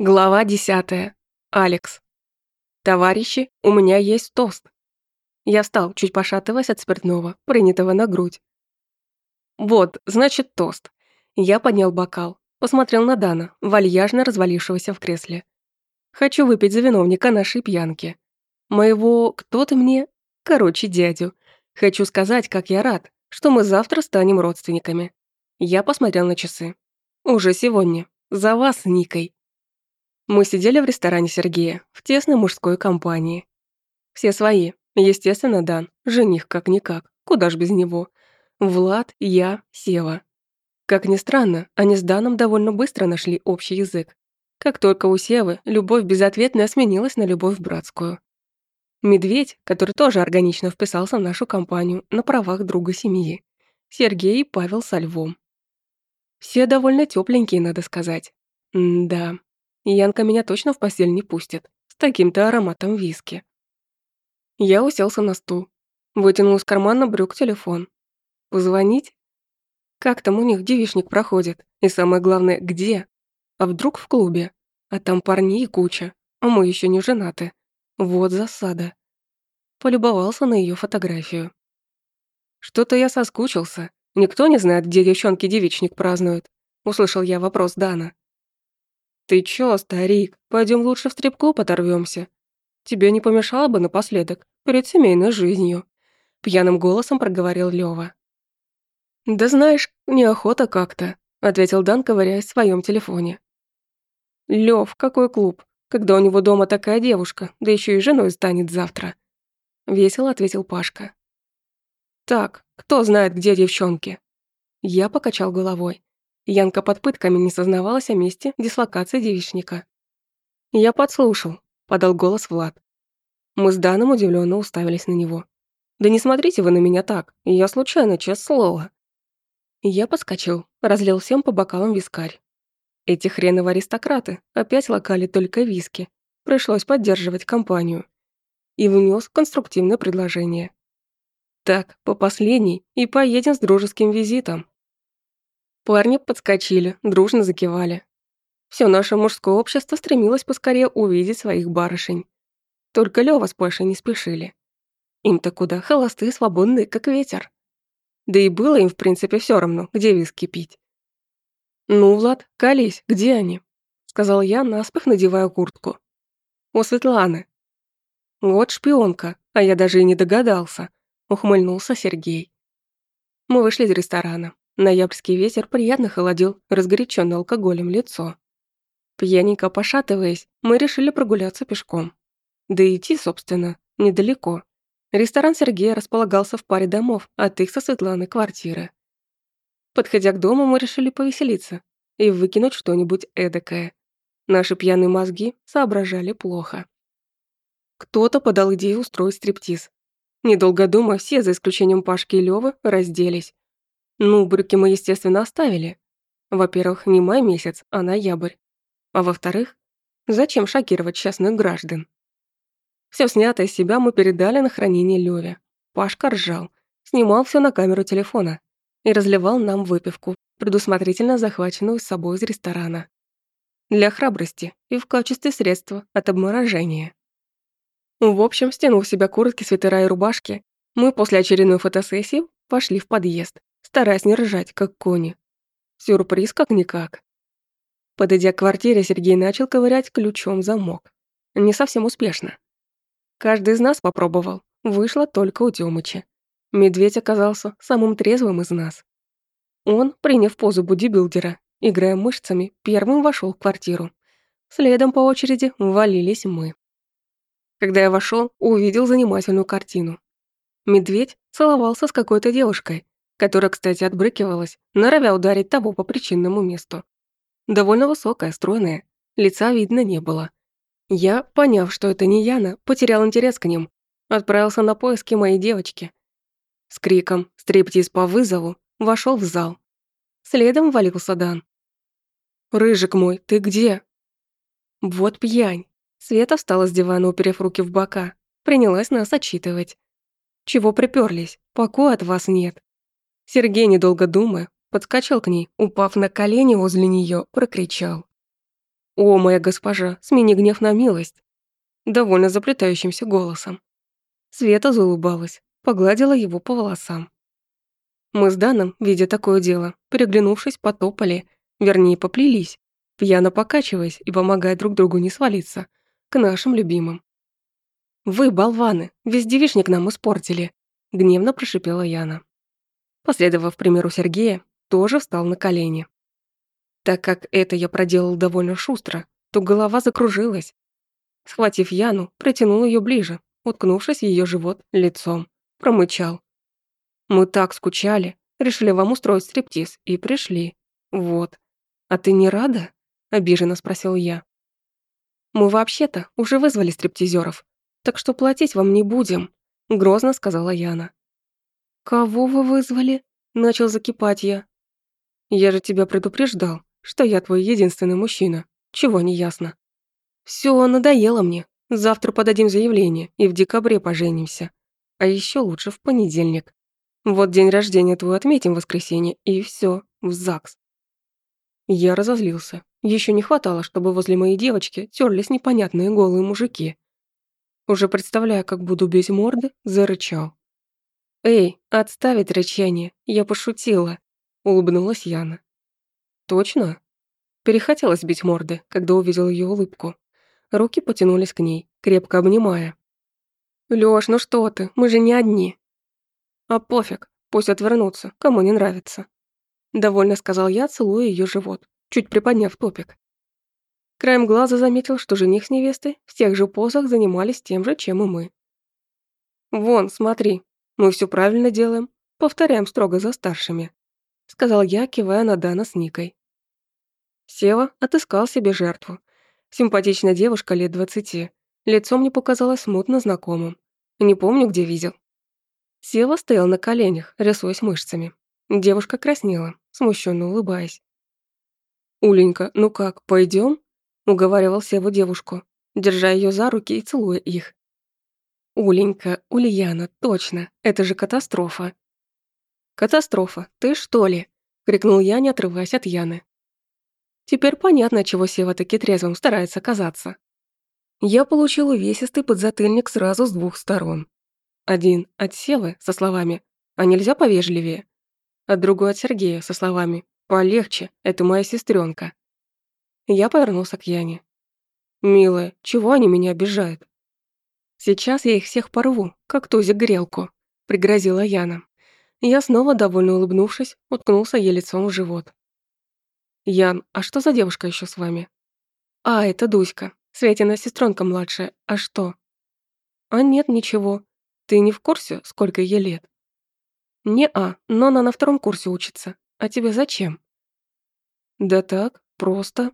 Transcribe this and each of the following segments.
Глава 10. Алекс. «Товарищи, у меня есть тост». Я встал, чуть пошатываясь от спиртного, принятого на грудь. «Вот, значит, тост». Я поднял бокал, посмотрел на Дана, вальяжно развалившегося в кресле. «Хочу выпить за виновника нашей пьянки. Моего кто ты мне? Короче, дядю. Хочу сказать, как я рад, что мы завтра станем родственниками». Я посмотрел на часы. «Уже сегодня. За вас, Никой». Мы сидели в ресторане Сергея, в тесной мужской компании. Все свои. Естественно, Дан. Жених как-никак. Куда ж без него. Влад, я, Сева. Как ни странно, они с Даном довольно быстро нашли общий язык. Как только у Севы любовь безответная сменилась на любовь братскую. Медведь, который тоже органично вписался в нашу компанию на правах друга семьи. Сергей и Павел со Львом. Все довольно тепленькие, надо сказать. М да, Янка меня точно в постель не пустит, с таким-то ароматом виски. Я уселся на стул, вытянул из кармана брюк телефон. Позвонить? Как там у них девичник проходит? И самое главное, где? А вдруг в клубе? А там парней куча, а мы еще не женаты. Вот засада. Полюбовался на ее фотографию. Что-то я соскучился. Никто не знает, где девчонки девичник празднуют. Услышал я вопрос Дана. «Ты чё, старик, Пойдём лучше в стрипку поторвемся. Тебе не помешало бы напоследок, перед семейной жизнью», — пьяным голосом проговорил Лёва. «Да знаешь, неохота как-то», — ответил Дан, ковыряясь в своем телефоне. «Лёв, какой клуб, когда у него дома такая девушка, да ещё и женой станет завтра», — весело ответил Пашка. «Так, кто знает, где девчонки?» Я покачал головой. Янка под пытками не сознавалась о месте дислокации девичника. «Я подслушал», — подал голос Влад. Мы с Даном удивленно уставились на него. «Да не смотрите вы на меня так, я случайно, честное слово». Я подскочил, разлил всем по бокалам вискарь. Эти хреновы аристократы опять локали только виски. Пришлось поддерживать компанию. И внес конструктивное предложение. «Так, по последней и поедем с дружеским визитом». Парни подскочили, дружно закивали. Всё наше мужское общество стремилось поскорее увидеть своих барышень. Только Лёва с Пашей не спешили. Им-то куда, холостые, свободные, как ветер. Да и было им, в принципе, всё равно, где виски пить. «Ну, Влад, колись, где они?» — сказал я, наспех надевая куртку. «У Светланы». «Вот шпионка, а я даже и не догадался», — ухмыльнулся Сергей. Мы вышли из ресторана. Ноябрьский ветер приятно холодил разгоряченное алкоголем лицо. Пьяненько пошатываясь, мы решили прогуляться пешком. Да и идти, собственно, недалеко. Ресторан Сергея располагался в паре домов от их со Светланой квартиры. Подходя к дому, мы решили повеселиться и выкинуть что-нибудь эдакое. Наши пьяные мозги соображали плохо. Кто-то подал идею устроить стриптиз. Недолго думая, все, за исключением Пашки и Лёвы, разделись. Ну, брюки мы, естественно, оставили. Во-первых, не май месяц, а ноябрь. А во-вторых, зачем шокировать частных граждан? Все снятое с себя мы передали на хранение Лёве. Пашка ржал, снимал все на камеру телефона и разливал нам выпивку, предусмотрительно захваченную с собой из ресторана. Для храбрости и в качестве средства от обморожения. В общем, стянув себя куртки, свитера и рубашки, мы после очередной фотосессии пошли в подъезд, стараясь не ржать, как кони. Сюрприз как-никак. Подойдя к квартире, Сергей начал ковырять ключом замок. Не совсем успешно. Каждый из нас попробовал. Вышло только у Тёмыча. Медведь оказался самым трезвым из нас. Он, приняв позу бодибилдера, играя мышцами, первым вошел в квартиру. Следом по очереди ввалились мы. Когда я вошел, увидел занимательную картину. Медведь целовался с какой-то девушкой, которая, кстати, отбрыкивалась, норовя ударить того по причинному месту. Довольно высокая, стройная, лица видно не было. Я, поняв, что это не Яна, потерял интерес к ним, отправился на поиски моей девочки. С криком «Стриптиз по вызову!» вошел в зал. Следом валился Дан. «Рыжик мой, ты где?» «Вот пьянь!» Света встала с дивана, уперев руки в бока. Принялась нас отчитывать. «Чего приперлись? Покоя от вас нет. Сергей, недолго думая, подскочил к ней, упав на колени возле нее, прокричал. «О, моя госпожа, смени гнев на милость!» Довольно заплетающимся голосом. Света заулыбалась, погладила его по волосам. Мы с Даном, видя такое дело, переглянувшись, потопали, вернее, поплелись, пьяно покачиваясь и помогая друг другу не свалиться, к нашим любимым. «Вы, болваны, весь девичник нам испортили!» — гневно прошипела Яна последовав примеру Сергея, тоже встал на колени. Так как это я проделал довольно шустро, то голова закружилась. Схватив Яну, протянул ее ближе, уткнувшись в ее живот лицом. Промычал. «Мы так скучали, решили вам устроить стриптиз, и пришли. Вот. А ты не рада?» – обиженно спросил я. «Мы вообще-то уже вызвали стриптизеров, так что платить вам не будем», – грозно сказала Яна. «Кого вы вызвали?» – начал закипать я. «Я же тебя предупреждал, что я твой единственный мужчина. Чего не ясно?» «Всё, надоело мне. Завтра подадим заявление и в декабре поженимся. А ещё лучше в понедельник. Вот день рождения твой отметим в воскресенье, и всё, в ЗАГС». Я разозлился. Еще не хватало, чтобы возле моей девочки терлись непонятные голые мужики. Уже представляя, как буду бить морды, зарычал. «Эй, отставить рычание, я пошутила», — улыбнулась Яна. «Точно?» Перехотелось бить морды, когда увидел ее улыбку. Руки потянулись к ней, крепко обнимая. «Лёш, ну что ты, мы же не одни». «А пофиг, пусть отвернутся, кому не нравится». Довольно сказал я, целуя ее живот, чуть приподняв топик. Краем глаза заметил, что жених с невестой в тех же позах занимались тем же, чем и мы. «Вон, смотри, мы все правильно делаем, повторяем строго за старшими», — сказал я, кивая на Дана с Никой. Сева отыскал себе жертву. Симпатичная девушка лет двадцати. Лицо мне показалось смутно знакомым. Не помню, где видел. Сева стоял на коленях, рисуясь мышцами. Девушка краснела, смущенно улыбаясь. «Уленька, ну как, пойдем? уговаривал Сева девушку, держа ее за руки и целуя их. Уленька, Ульяна, точно, это же катастрофа. «Катастрофа, ты что ли?» — крикнул я, не отрываясь от Яны. Теперь понятно, чего Сева таки трезвым старается казаться. Я получил увесистый подзатыльник сразу с двух сторон. Один от Севы со словами «А нельзя повежливее?» От другой от Сергея со словами «Полегче, это моя сестренка. Я повернулся к Яне. «Милая, чего они меня обижают? Сейчас я их всех порву, как тузик грелку», — пригрозила Яна. Я снова, довольно улыбнувшись, уткнулся ей лицом в живот. «Ян, а что за девушка еще с вами?» «А, это Дуська. Светина сестренка младшая. А что?» «А нет, ничего. Ты не в курсе, сколько ей лет?» «Не-а, но она на втором курсе учится. А тебе зачем?» «Да так, просто».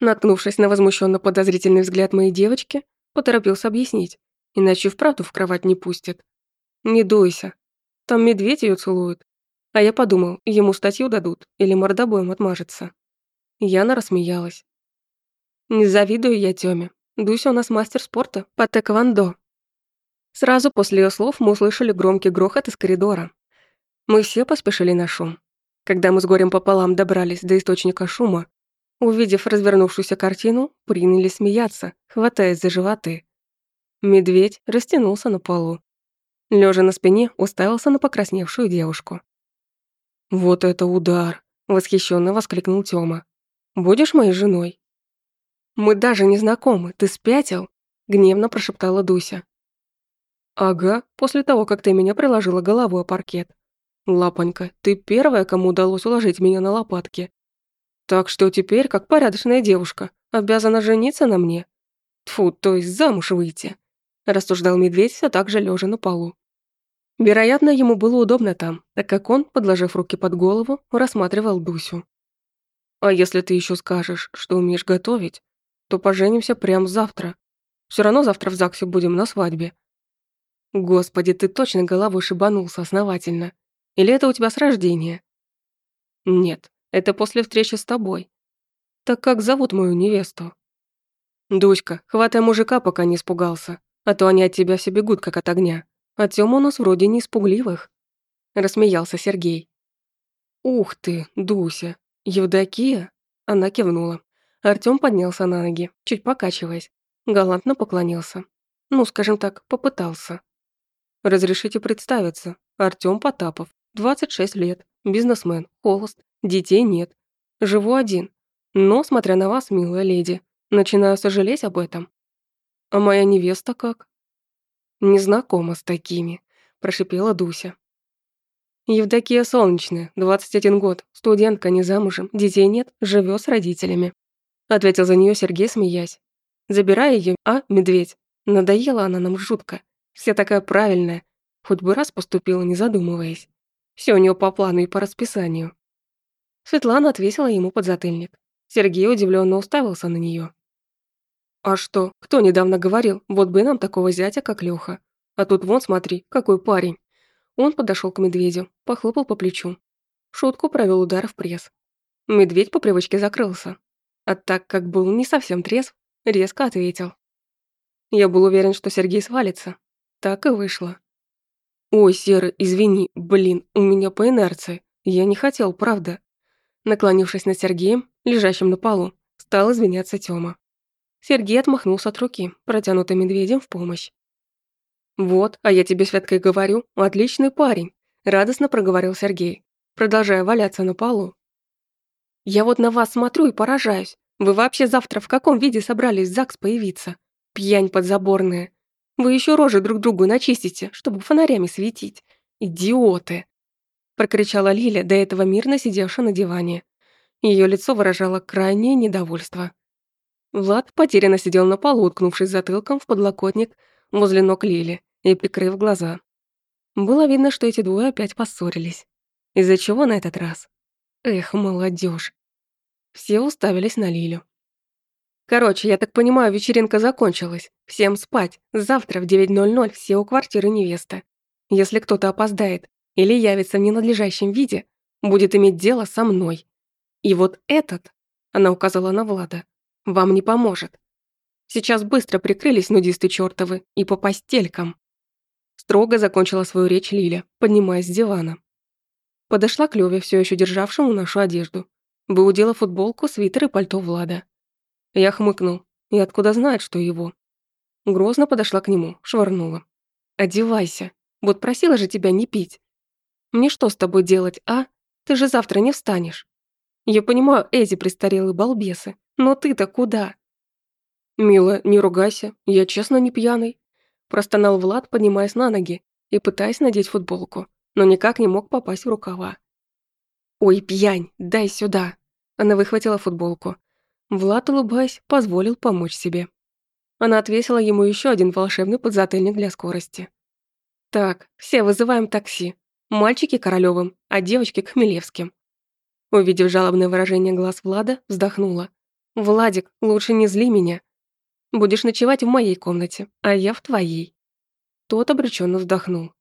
Наткнувшись на возмущенно подозрительный взгляд моей девочки, поторопился объяснить иначе вправду в кровать не пустят. Не дуйся. Там медведь ее целует. А я подумал, ему статью дадут или мордобоем отмажется. Яна рассмеялась. Не завидую я Тёме. Дуся у нас мастер спорта по тэквондо. Сразу после ее слов мы услышали громкий грохот из коридора. Мы все поспешили на шум. Когда мы с горем пополам добрались до источника шума, увидев развернувшуюся картину, приняли смеяться, хватаясь за животы. Медведь растянулся на полу. Лежа на спине, уставился на покрасневшую девушку. «Вот это удар!» — восхищенно воскликнул Тёма. «Будешь моей женой?» «Мы даже не знакомы, ты спятил?» — гневно прошептала Дуся. «Ага, после того, как ты меня приложила голову о паркет. Лапонька, ты первая, кому удалось уложить меня на лопатки. Так что теперь, как порядочная девушка, обязана жениться на мне. Тфу, то есть замуж выйти» рассуждал медведь все так же лежа на полу. Вероятно, ему было удобно там, так как он, подложив руки под голову, рассматривал Дусю. «А если ты еще скажешь, что умеешь готовить, то поженимся прямо завтра. Все равно завтра в ЗАГСе будем на свадьбе». «Господи, ты точно головой шибанулся основательно. Или это у тебя с рождения?» «Нет, это после встречи с тобой. Так как зовут мою невесту?» «Дуська, хватай мужика, пока не испугался», а то они от тебя все бегут, как от огня. А Тёма у нас вроде не испугливых. рассмеялся Сергей. «Ух ты, Дуся! Евдокия?» Она кивнула. Артём поднялся на ноги, чуть покачиваясь. Галантно поклонился. Ну, скажем так, попытался. «Разрешите представиться. Артём Потапов, 26 лет, бизнесмен, холост, детей нет. Живу один. Но, смотря на вас, милая леди, начинаю сожалеть об этом. «А моя невеста как?» «Незнакома с такими», – прошипела Дуся. «Евдокия Солнечная, 21 год, студентка, не замужем, детей нет, живет с родителями», – ответил за нее Сергей, смеясь. «Забирай ее, а, медведь? Надоела она нам жутко. Вся такая правильная. Хоть бы раз поступила, не задумываясь. Все у нее по плану и по расписанию». Светлана отвесила ему подзатыльник. Сергей удивленно уставился на нее. А что, кто недавно говорил, вот бы нам такого зятя, как Лёха. А тут вон, смотри, какой парень. Он подошел к медведю, похлопал по плечу. Шутку провел удар в пресс. Медведь по привычке закрылся. А так как был не совсем трезв, резко ответил. Я был уверен, что Сергей свалится. Так и вышло. «Ой, Серый, извини, блин, у меня по инерции. Я не хотел, правда». Наклонившись над Сергеем, лежащим на полу, стал извиняться Тёма. Сергей отмахнулся от руки, протянутой медведем в помощь. «Вот, а я тебе, Светка, и говорю, отличный парень», – радостно проговорил Сергей, продолжая валяться на полу. «Я вот на вас смотрю и поражаюсь. Вы вообще завтра в каком виде собрались в ЗАГС появиться? Пьянь подзаборная. Вы еще рожи друг другу начистите, чтобы фонарями светить. Идиоты!» Прокричала Лиля, до этого мирно сидевшая на диване. Ее лицо выражало крайнее недовольство. Влад потерянно сидел на полу, уткнувшись затылком в подлокотник возле ног Лили и прикрыв глаза. Было видно, что эти двое опять поссорились. Из-за чего на этот раз? Эх, молодежь. Все уставились на Лилю. Короче, я так понимаю, вечеринка закончилась. Всем спать. Завтра в 9.00 все у квартиры невесты. Если кто-то опоздает или явится в ненадлежащем виде, будет иметь дело со мной. И вот этот, она указала на Влада, вам не поможет. Сейчас быстро прикрылись нудисты чёртовы, и по постелькам. Строго закончила свою речь Лиля, поднимаясь с дивана. Подошла к Лёве, все еще державшему нашу одежду. Выудила футболку, свитер и пальто Влада. Я хмыкнул. И откуда знает, что его? Грозно подошла к нему, швырнула. «Одевайся. Вот просила же тебя не пить. Мне что с тобой делать, а? Ты же завтра не встанешь». Я понимаю эти престарелые балбесы, но ты-то куда?» Мила, не ругайся, я честно не пьяный», простонал Влад, поднимаясь на ноги и пытаясь надеть футболку, но никак не мог попасть в рукава. «Ой, пьянь, дай сюда!» Она выхватила футболку. Влад, улыбаясь, позволил помочь себе. Она отвесила ему еще один волшебный подзатыльник для скорости. «Так, все вызываем такси. Мальчики к Королёвым, а девочки к Увидев жалобное выражение глаз Влада, вздохнула. Владик, лучше не зли меня. Будешь ночевать в моей комнате, а я в твоей». Тот обреченно вздохнул.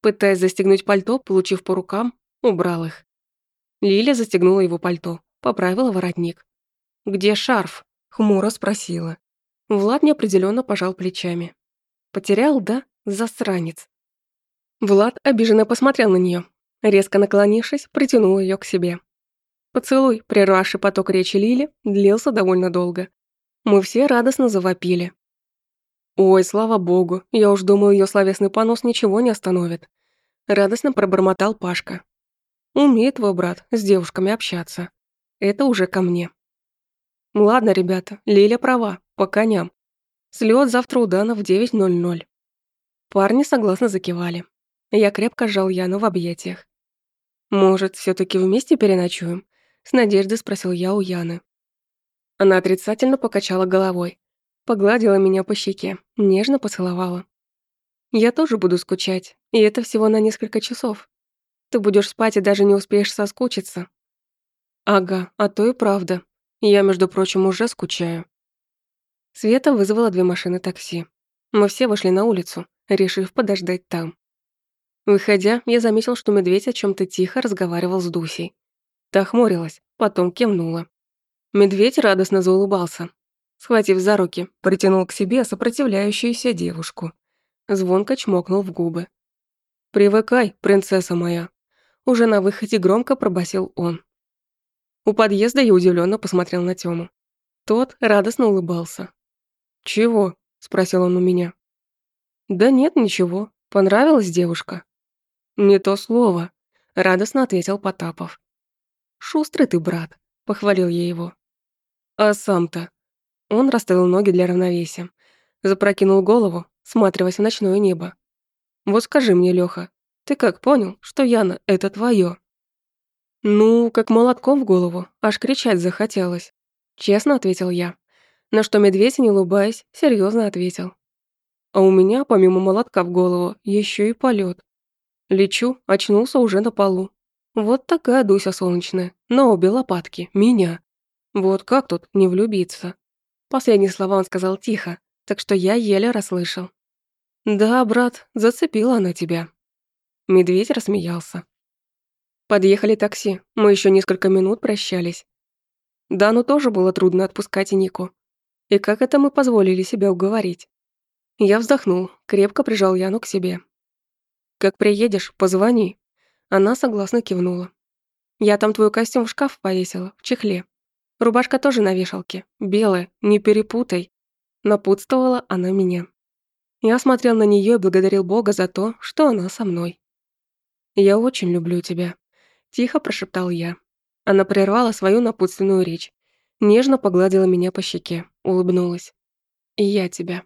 Пытаясь застегнуть пальто, получив по рукам, убрал их. Лиля застегнула его пальто, поправила воротник. «Где шарф?» — хмуро спросила. Влад неопределенно пожал плечами. «Потерял, да? Засранец!» Влад обиженно посмотрел на нее, резко наклонившись, притянул ее к себе. Поцелуй, прервавший поток речи Лили, длился довольно долго. Мы все радостно завопили. «Ой, слава богу, я уж думал, ее словесный понос ничего не остановит», — радостно пробормотал Пашка. «Умеет твой брат с девушками общаться. Это уже ко мне». «Ладно, ребята, Лиля права, по коням. Слет завтра у Дана в 9.00». Парни согласно закивали. Я крепко сжал Яну в объятиях. «Может, все таки вместе переночуем?» С надеждой спросил я у Яны. Она отрицательно покачала головой. Погладила меня по щеке, нежно поцеловала. «Я тоже буду скучать, и это всего на несколько часов. Ты будешь спать и даже не успеешь соскучиться». «Ага, а то и правда. Я, между прочим, уже скучаю». Света вызвала две машины такси. Мы все вышли на улицу, решив подождать там. Выходя, я заметил, что медведь о чем то тихо разговаривал с Дусей. Та охмурилась, потом кивнула. Медведь радостно заулыбался. Схватив за руки, притянул к себе сопротивляющуюся девушку. Звонко чмокнул в губы. «Привыкай, принцесса моя!» Уже на выходе громко пробасил он. У подъезда я удивленно посмотрел на Тёму. Тот радостно улыбался. «Чего?» – спросил он у меня. «Да нет, ничего. Понравилась девушка?» «Не то слово», – радостно ответил Потапов. Шустрый ты, брат», — похвалил я его. «А сам-то?» Он расставил ноги для равновесия. Запрокинул голову, сматриваясь в ночное небо. «Вот скажи мне, Лёха, ты как понял, что Яна — это твоё?» «Ну, как молотком в голову, аж кричать захотелось», — честно ответил я. На что медведь, не улыбаясь, серьезно ответил. «А у меня, помимо молотка в голову, еще и полет. Лечу, очнулся уже на полу, вот такая Дуся солнечная, на обе лопатки, меня. Вот как тут не влюбиться? Последние слова он сказал тихо, так что я еле расслышал. «Да, брат, зацепила она тебя». Медведь рассмеялся. Подъехали такси, мы еще несколько минут прощались. Дану тоже было трудно отпускать и Нику. И как это мы позволили себя уговорить? Я вздохнул, крепко прижал Яну к себе. «Как приедешь, позвони», она согласно кивнула. «Я там твой костюм в шкаф повесила, в чехле. Рубашка тоже на вешалке, белая, не перепутай». Напутствовала она меня. Я смотрел на нее и благодарил Бога за то, что она со мной. «Я очень люблю тебя», — тихо прошептал я. Она прервала свою напутственную речь. Нежно погладила меня по щеке, улыбнулась. «И я тебя».